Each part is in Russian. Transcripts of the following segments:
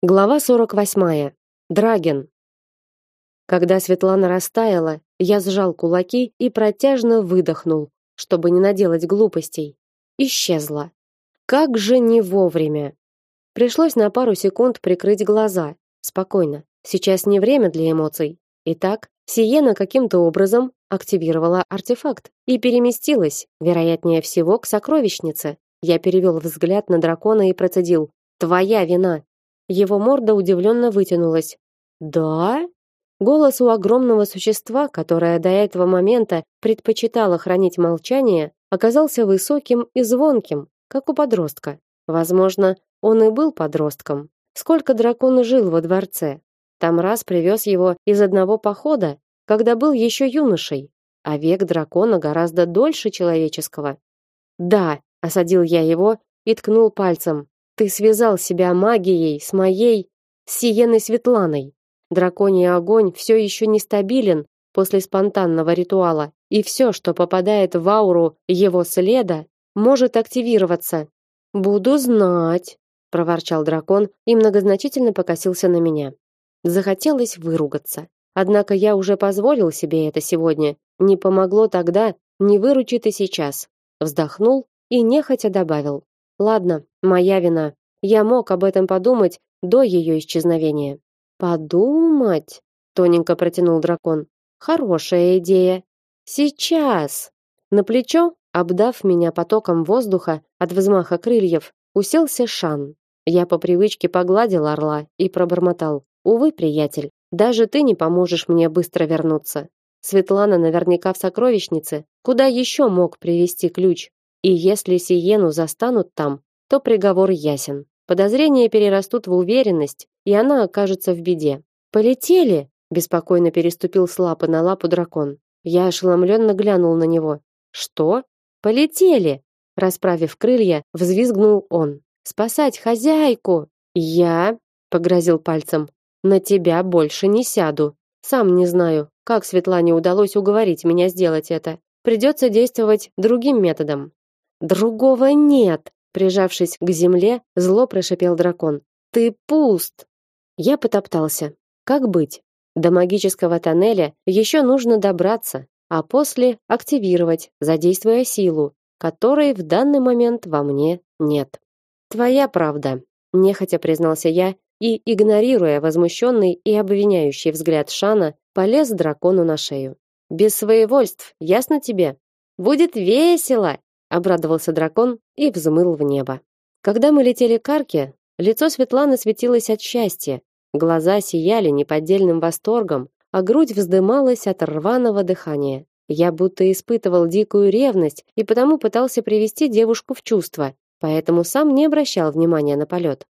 Глава 48. Драген. Когда Светлана растаяла, я сжал кулаки и протяжно выдохнул, чтобы не наделать глупостей. Исчезла. Как же не вовремя. Пришлось на пару секунд прикрыть глаза. Спокойно. Сейчас не время для эмоций. Итак, Сиена каким-то образом активировала артефакт и переместилась, вероятнее всего, к сокровищнице. Я перевел взгляд на дракона и процедил: "Твоя вина". Его морда удивленно вытянулась. "Да?" Голос у огромного существа, которое до этого момента предпочитало хранить молчание, оказался высоким и звонким, как у подростка. Возможно, он и был подростком. Сколько дракон жил во дворце? Там раз привез его из одного похода, когда был еще юношей, а век дракона гораздо дольше человеческого. "Да", осадил я его и ткнул пальцем. Ты связал себя магией с моей Сиеной Светланой. Драконий огонь все еще нестабилен после спонтанного ритуала, и все, что попадает в ауру его следа, может активироваться. Буду знать, проворчал дракон и многозначительно покосился на меня. Захотелось выругаться. Однако я уже позволил себе это сегодня. Не помогло тогда, не выручит и сейчас. Вздохнул и нехотя добавил: Ладно, моя вина. Я мог об этом подумать до ее исчезновения. Подумать, тоненько протянул дракон. Хорошая идея. Сейчас. На плечо, обдав меня потоком воздуха от взмаха крыльев, уселся Шан. Я по привычке погладил орла и пробормотал: "Увы, приятель, даже ты не поможешь мне быстро вернуться. Светлана наверняка в сокровищнице. Куда еще мог привести ключ? И если Сиену застанут там, то приговор ясен. Подозрения перерастут в уверенность, и она окажется в беде. Полетели, беспокойно переступил с лапы на лапу дракон. Я ошеломленно глянул на него. Что? Полетели, расправив крылья, взвизгнул он. Спасать хозяйку. Я, погрозил пальцем. На тебя больше не сяду. Сам не знаю, как Светлане удалось уговорить меня сделать это. Придется действовать другим методом. Другого нет, прижавшись к земле, зло прошипел дракон. Ты пуст. Я потоптался. Как быть? До магического тоннеля еще нужно добраться, а после активировать, задействуя силу, которой в данный момент во мне нет. Твоя правда, нехотя признался я и, игнорируя возмущенный и обвиняющий взгляд Шана, полез дракону на шею. Без своевольств, ясно тебе? Будет весело, обрадовался дракон и взмыл в небо. Когда мы летели к арке, лицо Светланы светилось от счастья, глаза сияли неподдельным восторгом, а грудь вздымалась от рваного дыхания. Я будто испытывал дикую ревность и потому пытался привести девушку в чувство, поэтому сам не обращал внимания на полет.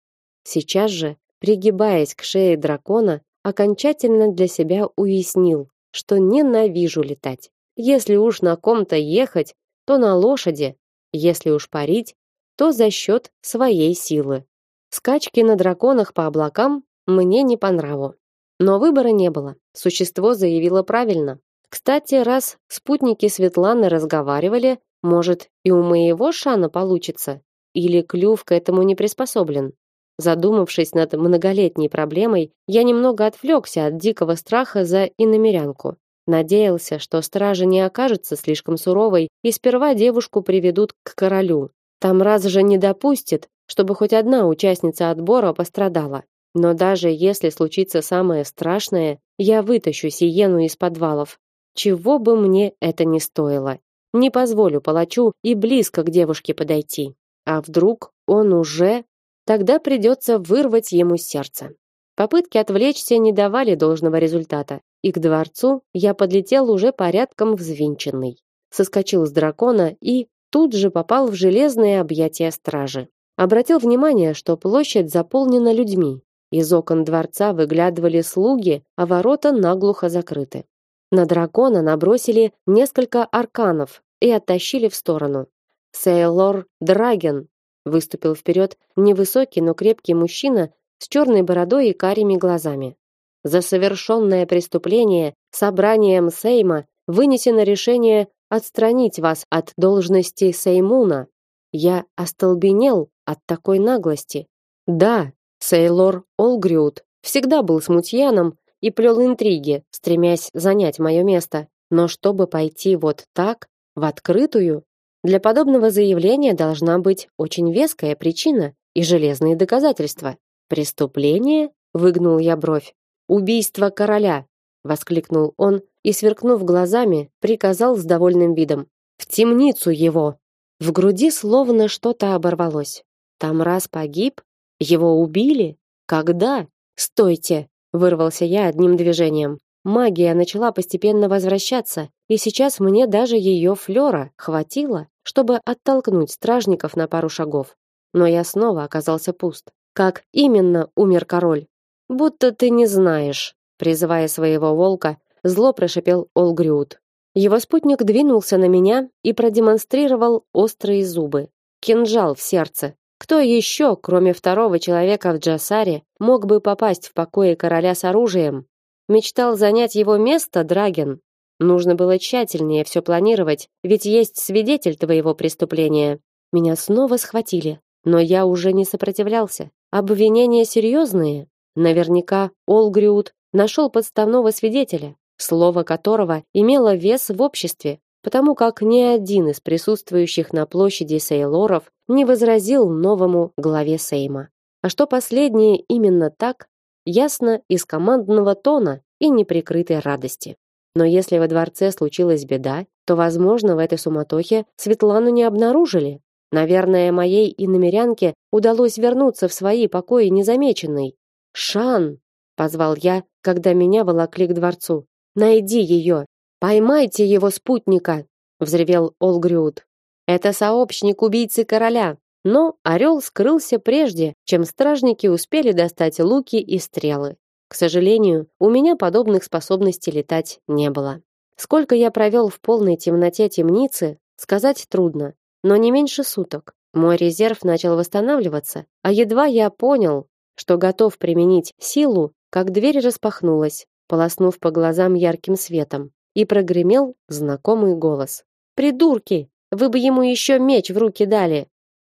Сейчас же, пригибаясь к шее дракона, окончательно для себя уяснил, что ненавижу летать. Если уж на ком-то ехать, то на лошади, если уж парить, то за счет своей силы. Скачки на драконах по облакам мне не по нраву. Но выбора не было. Существо заявило правильно. Кстати, раз спутники Светланы разговаривали, может, и у моего шана получится, или клюв к этому не приспособлен. Задумавшись над многолетней проблемой, я немного отвлекся от дикого страха за иномерянку. Надеялся, что стража не окажется слишком суровой и сперва девушку приведут к королю. Там раз же не допустит, чтобы хоть одна участница отбора пострадала. Но даже если случится самое страшное, я вытащу Сиену из подвалов. Чего бы мне это ни стоило. Не позволю палачу и близко к девушке подойти. А вдруг он уже... Тогда придется вырвать ему сердце. Попытки отвлечься не давали должного результата и к дворцу я подлетел уже порядком взвинченный. Соскочил с дракона и тут же попал в железные объятия стражи. Обратил внимание, что площадь заполнена людьми. Из окон дворца выглядывали слуги, а ворота наглухо закрыты. На дракона набросили несколько арканов и оттащили в сторону. Сейлор Драген выступил вперед невысокий, но крепкий мужчина с черной бородой и карими глазами. За совершенное преступление собранием Сейма вынесено решение отстранить вас от должности Сеймуна. Я остолбенел от такой наглости. Да, Сейлор Олгрюд всегда был смутьяном и плел интриги, стремясь занять мое место. Но чтобы пойти вот так, в открытую, для подобного заявления должна быть очень веская причина и железные доказательства. Преступление? Выгнул я бровь. Убийство короля, воскликнул он и сверкнув глазами, приказал с довольным видом: "В темницу его". В груди словно что-то оборвалось. Там раз погиб, его убили? Когда? Стойте, вырвался я одним движением. Магия начала постепенно возвращаться, и сейчас мне даже ее флера хватило, чтобы оттолкнуть стражников на пару шагов. Но я снова оказался пуст. Как именно умер король? Будто ты не знаешь, призывая своего волка, зло прошипел Олгрюд. Его спутник двинулся на меня и продемонстрировал острые зубы. Кинжал в сердце. Кто еще, кроме второго человека в Джасаре, мог бы попасть в покои короля с оружием? Мечтал занять его место, Драген? Нужно было тщательнее все планировать, ведь есть свидетель твоего преступления. Меня снова схватили, но я уже не сопротивлялся. Обвинения серьезные. Наверняка Олгриут нашел подставного свидетеля, слово которого имело вес в обществе, потому как ни один из присутствующих на площади Сейлоров не возразил новому главе Сейма. А что последнее именно так, ясно из командного тона и неприкрытой радости. Но если во дворце случилась беда, то, возможно, в этой суматохе Светлану не обнаружили. Наверное, моей иномерянке удалось вернуться в свои покои незамеченной. «Шан!» — позвал я, когда меня волокли к дворцу. «Найди ее! Поймайте его спутника!» — взревел Олгрюд. «Это сообщник убийцы короля!» Но орел скрылся прежде, чем стражники успели достать луки и стрелы. К сожалению, у меня подобных способностей летать не было. Сколько я провел в полной темноте темницы, сказать трудно, но не меньше суток. Мой резерв начал восстанавливаться, а едва я понял, что готов применить силу, как дверь распахнулась, полоснув по глазам ярким светом, и прогремел знакомый голос. «Придурки! Вы бы ему еще меч в руки дали!»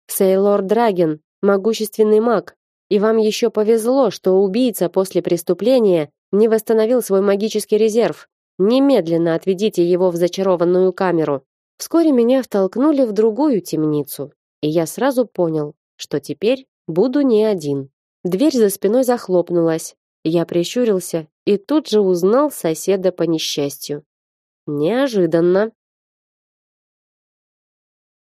«Сейлор Драген, могущественный маг, и вам еще повезло, что убийца после преступления не восстановил свой магический резерв. Немедленно отведите его в зачарованную камеру. Вскоре меня втолкнули в другую темницу, и я сразу понял, что теперь буду не один. Дверь за спиной захлопнулась. Я прищурился и тут же узнал соседа по несчастью. Неожиданно.